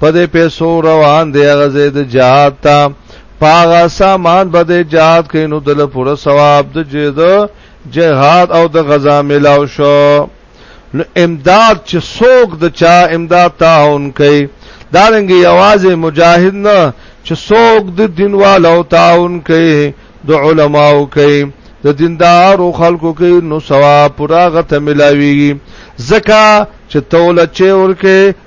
په دې پیسو روان دی هغه ځای د جهاد ته پاغه سامان به د جهاد کینو دل پوره ثواب د جهاد جهاد او د غزا ملاو شو نو امداد چې څوک د چا امداد تعاون کوي دا رنګ یوازې مجاهد نه چې څوک د دینوالو تعاون کوي د علماو کوي د دیندارو خلکو کوي نو ثواب پراغه ته ملاويږي زکه چې توله چې ورکه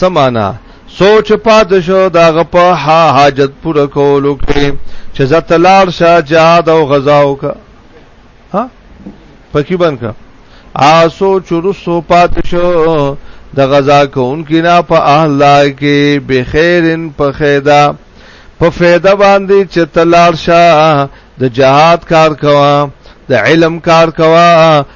سمانا سوچ پات شو دا غپ ها حاجت پوره کولو کې چې زتلار شاه جهاد او غزا وکا ها پکی بن کا آسو چورسو پات شو د غزا کوونکی نه په اهلا کې بخیرن په خیدا په فیدا باندې چې تلار شاه د جهاد کار کوا د علم کار کوا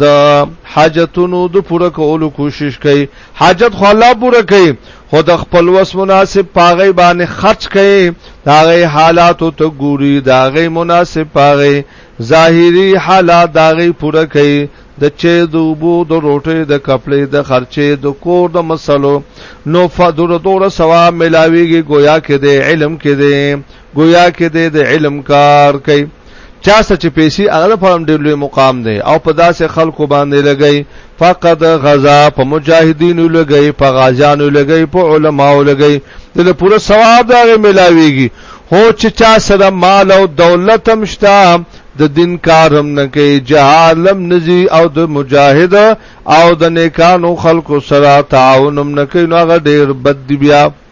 د حاجتونو د پوره کولو کوشش کوي حاجت خو الله پوره کوي خو د خپل وس مناسب پاغې باندې خرج کوي داغه حالات ته ګوري داغه مناسب پاغې ظاهري حالات داغه پوره کوي د چې د وبو د روټې د کپلې د خرچې د کور د مسلو نو فدور دور سوا ملاويږي گویا کې د علم کې دی گویا کې دی د علم کار کوي چا سچ پیسې هغه په هم ډېر لوی مقام دی او په داسې خلکو باندې لګی فقط غزا په مجاهدینو لګی په غازیانو لګی په علماو لګی د پوره ثواب دغه ملاویږي هو چې چا سره مال او دولت هم شته د دین کار هم نه کوي جهاد لم نزي او د مجاهد او د نیکانو خلکو سره تعاون هم نه کوي نو هغه ډېر بد دی بیا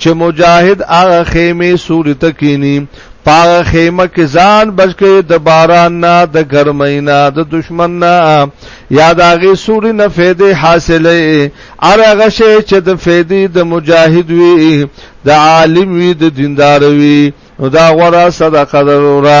چې مجاهد هغه خیمه سوري ته کینی پاغه خیمه کې ځان بچی د باران نه د ګرمۍ نه د دشمن نه یا د هغه سوري نه فائدې حاصلې ارغه شی چې د فائدې د مجاهد وی د عالم وی د دیندار وی نو دا غوړه صدقه ضروره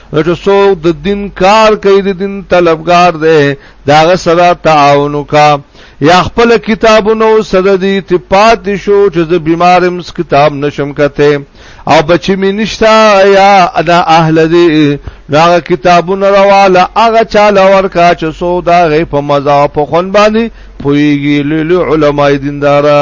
نو چې څوک د دین کار کوي د دین طلبګار دی داغه سره تعاون وکا یا خپل کتابونو سره دی تپات شو چې د بیمارم کتاب نشم کته او بچی می نشتا یا انا اهل دی داغه کتابونه رواله هغه چاله ورکا چې سو داغه په مزه په خون باندې پویږي لولو علماي دیندارا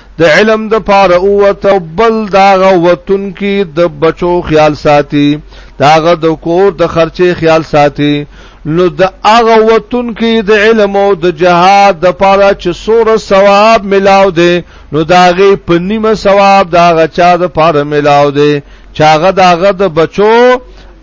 د علم د پاره او وته بل داغه وتون کې د بچو خیال ساتي داغه د کور د خرچه خیال ساتي نو د هغه وتون کې د علم او د جهاد د پاره چې سور ثواب ملاو دي نو داغه په نیمه ثواب داغه چا د پاره ملاو دي چاغه داغه د بچو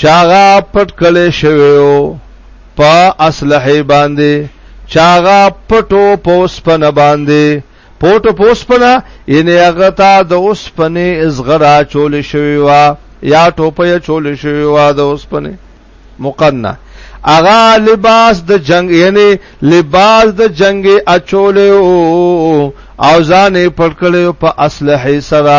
چاغا پټ کله شویو په اسلحه باندې چاغا پټو پوس پن باندې پټو پوس پن ان هغه تا د اوس پنې ازغرا چول شوی وا یا ټوپه چول شوی وا د اوس پنې مقنه اغا لباس د جنگ یعنی لباس د جنگ اچول او ځان پټ کړو په اسلحه سره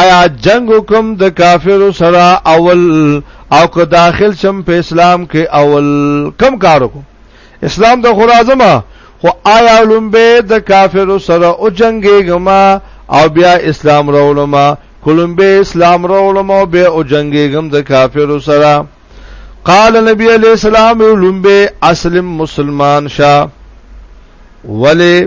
آیا جنگ حکم د کافر سره اول او که داخل شم په اسلام کې اول کم کارو کو اسلام د خور اعظمه خو آیا لومبه د کافر سره او جنگېګما او بیا اسلام راولما کولمبه اسلام راولما او بیا او جنگېګم د کافر سره قال نبی علیہ السلام لومبه اسلم مسلمان شاه ولی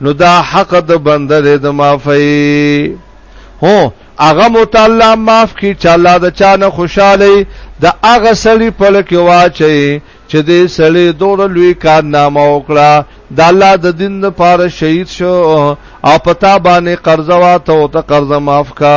نو دا حق د بنده دی د معافی هو هغه متعالی معاف کی چې الله د چا نه خوشاله د هغه سړی په لکه واچي چې دې سړی دور لوی کار نامه وکړه د الله د دین لپاره شهید شو او پتا باندې قرضه واته او ته قرضه معاف کا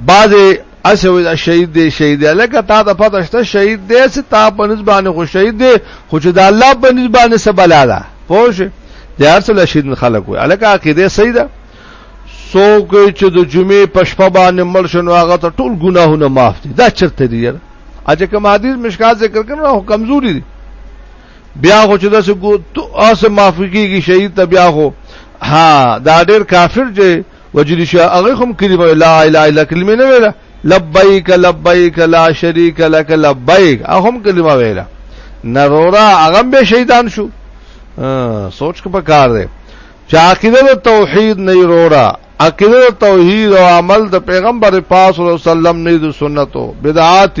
بعض اسوي دا شهید دی شهید دی لکه تا د پته شته شهید دی چې تا په نسبانه خو شهید دی خو چې د الله په نسبانه څه بلا ده پوه شئ د هر څه له شهید خلک وي الکه عقیده صحیح ده څوک چې د جمعې په شپه باندې مړ شنو هغه ته ټول ګناهونه معاف دي دا چرته دي یاره اجه کوم حدیث مشکات ذکر کړو هو کمزوري دي بیا خو چې داسې ګو تو اسه معافي کیږي شهید ته بیا خو ها دا ډیر کافر چې وجلی شو هغه هم کلمه لا اله الا کلمه نه ویله لبیک لبیک لا شریک لک لبیک هغه هم کلمه ویله نرورا هغه به شیطان شو سوچ کو پکار دی چې عقیده توحید نه رورا عقیده توحید او عمل د پیغمبر پاک صلی الله علیه وسلم نه د سنتو بدعات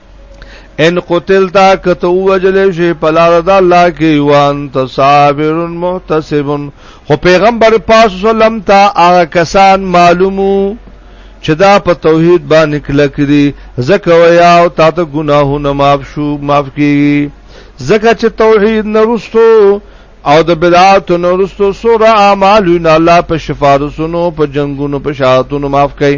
ان قتلتا کته وجل شي په لار د الله کې وان تصابر محتسب خو پیغمبر پاک سلام تا هغه کسان معلومو چې دا په توحید باندې کله کړي زکه ویا او تا ته ګناهونه معاف شو معاف کیږي زکه چې توحید نرستو او د بدعات نرستو سره اعمالونه الله په شفاعتونو په جنگونو په شهادتونو معاف کړي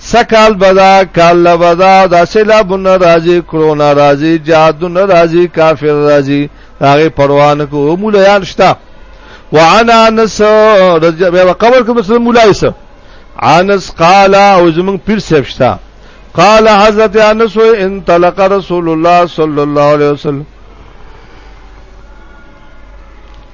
سکال بدا کال بدا دا سیلابونه راځي کرونا راځي جادونه راځي کافر راځي هغه پروا نه کو مولیان شتا وعن انس بیا قبر کې مسلم مولای سره انس قال او زمون پیر صاحب شتا قال حضرت انس ان طلق رسول الله صلی الله علیه وسلم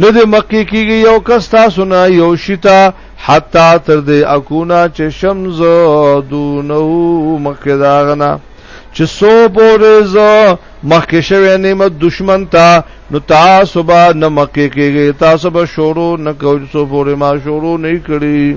نه دې مکه کیږي یو کس تاسو نه یو شتا حتا تر دې اكونا چې شمز دونو مکه داغنا چې سو پورې زو مخکې شوی نعمت دشمن تا نو تاسو به نه مکه کیږي تاسو به شورو نه کوي سو پورې ما شورو نه کړی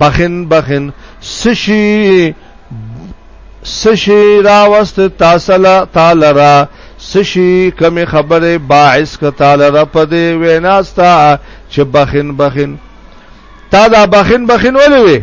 بخن بخن سشي سشي راوست تاسلا تعالی را سشي کم خبره باعث ک تعالی را پدې ویناستا چې بخن بخن تا دا بخن بخن ولې وي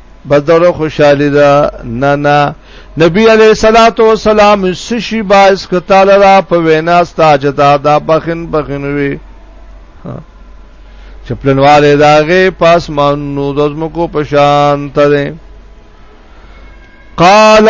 بس دغه خوشحالي ده نه نه نبی علیہ الصلات والسلام سشي باعث کتل را په وینا ستا چې دا دا بخن بخنوي چې پلنواله داغه پاس مان نو دزمو کو پشان تره قال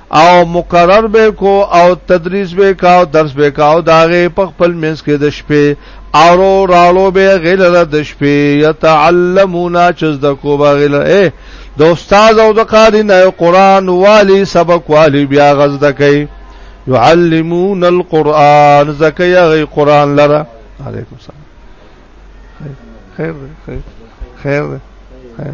او مقرر به کو او تدریس به کا او درس به کا او داغه په خپل منس کې د شپې اورو رالو به غلره د شپې يتعلمون چز د کو به غلره د استاد او د قاری نه قران والی سبق والی بیا غز د کوي يعلمون القران زکیا غي قران لره عليكم السلام خير خير خير خير, خير.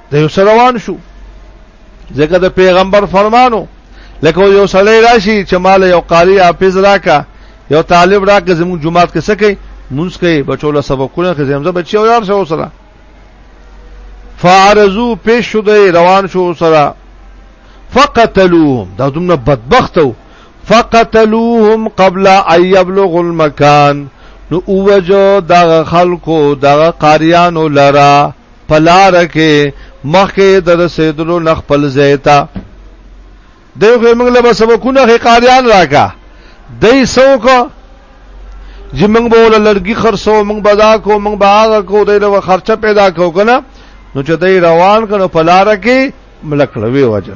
د یو سره روان شو ځکه د پیغمبر فرمانو لکه یو سړی راشي چې مال یو قاری حافظ راکا یو طالب راکا زموږ جماعت کې سکه مونږ کې بچو له سبقونه کې زمزه بچي او یار شو سره فارزو پیش شو دی روان شو سره فقتلوهم دا دومره بدبختو فقتلوهم قبل ان يبلغ المكان نو اوجو دا خلکو دا قاریانو لرا پلار کې مخکې د رسیدلو نخپل زیتا دغه موږ له سبقونه کې قاریان راکا دای سوک چې موږ به ول لړګي خرڅو موږ بازار کو موږ باغ کو دای له خرچه پیدا کو کنه نو چې دای روان کنه پلار کې ملک لوي وجه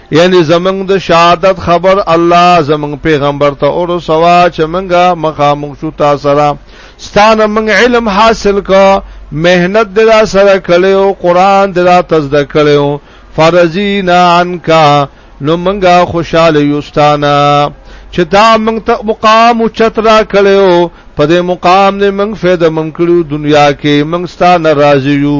یعنی زمنګ د شهادت خبر الله زمنګ پیغمبر ته اور سوا چې منګه مخامخ شو تا سره ستانه منګ علم حاصل کا مهنت دلا سره کړو قران دلا تزده کړو فرزینا عنکا نو منګه خوشاله یوستانه چې دا منګ ته مقام او چترا کړو په دې مقام نه منګ فایده منګ کړو دنیا کې منګ ستانه راضی یو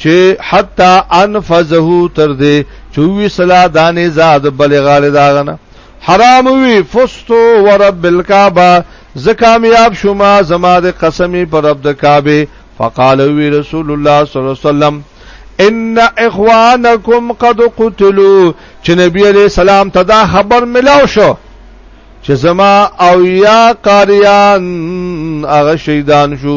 چې حتا انفذه تر دې چوي سلا دانې زاد بلې غاړې داغنه حرام وی فستو ورب الکعبه ز کامیاب شوما زما د قسمی پر رب د کعبه فقال وی رسول الله صلی الله علیه وسلم ان اخوانکم قد قتلوا چې نبی علیہ السلام ته دا خبر ملاو شو چې زما او یا قاریان هغه شهیدان شو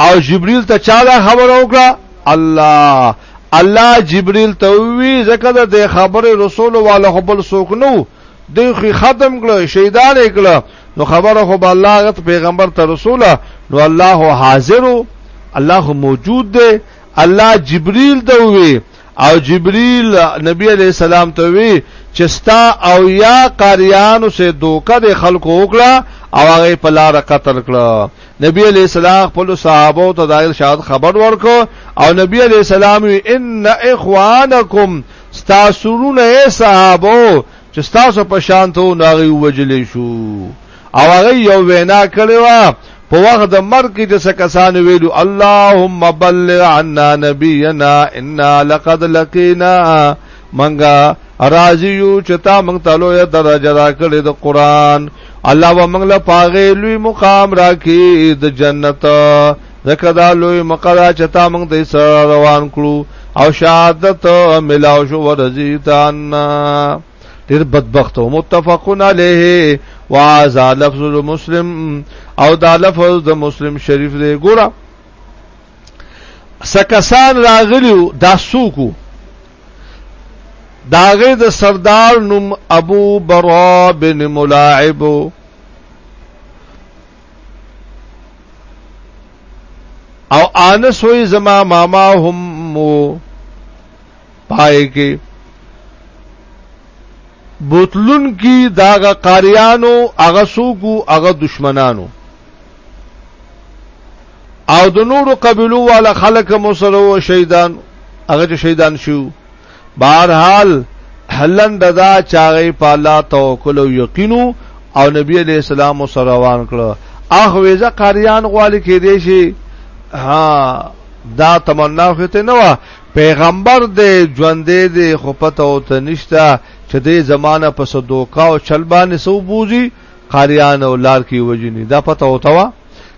او جبريل ته چا دا خبر وکړه الله الله جبريل ته وی زکه د خبره رسول والا خپل سوک نو دوی خو ختم کړو شهیدان کړو نو خبره خو به الله غت پیغمبر ته رسوله نو الله حاضر الله موجود دی الله جبريل ته وی او جبريل نبی عليه السلام ته وی چې ستا او یا قاریانو سه دوکه د خلکو وکړه او هغه په لار قتل کړه نبی علیہ السلام خپل صحابه ته د ارشاد خبر ورکو او نبی علیہ السلام ان اخوانکم استاسرون اے صحابو چې تاسو په شان ته ناغي وجلې شو او هغه یو وینا کړې و په وخت د مرګ کې د سکسان ویلو اللهم بلغ عنا نبینا انا لقد لقینا منګه راضی یو چې تا مونږ ته لوی درجه راکړې د قران الله و مونږ له پاغه لوی مقام راکې د جنت ځکه دا لوی مقرا چې تا مونږ ته سره روان کړو او شهادت ملاو شو ورزیتان ډیر بدبخت او متفقون علیه وعزا لفظ المسلم او دا لفظ د مسلم شریف دی ګوره سکسان راغلیو دا سوکو داغه د سردار نوم ابو برا بن ملاعب او انس وی زما ماما هم مو پای کې بوتلون کی داغه قاریانو هغه سوکو هغه دشمنانو او د نورو قبيلو والا خلک مو سره او شهیدان هغه چې شهیدان شو بهرحال حلن ددا چاغې په الله توکل او یقینو او نبی علیہ السلام سره روان کړو اخ ویزه قاریان غوالي کې دی شي ها دا تمنا خو ته نه پیغمبر دې ژوندې دې خو پته او ته نشته چې دې زمانہ په صدوقا او چل باندې سو بوزي قاریان او لار کې وجني دا پته او ته وا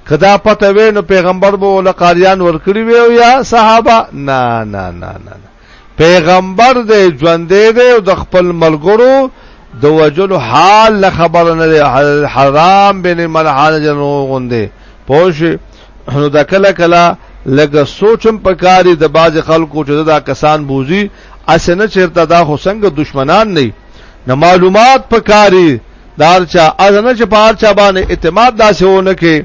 کدا پته وې نو پیغمبر به ول قاریان ورکړي وي او یا صحابه نه نه نه نه پیغمبر دې ژوندې دې او د خپل ملګرو د وجل حال خبر نه حرام بن ملحان جنو غوندې پوه نو دا کله کله لګه سوچم پکاري د باز خلکو چې دا کسان بوزي اسنه چیرته دا خو څنګه دشمنان نه نه معلومات پکاري دارچا ازنه چې پارچا باندې اعتماد داسې ونه کې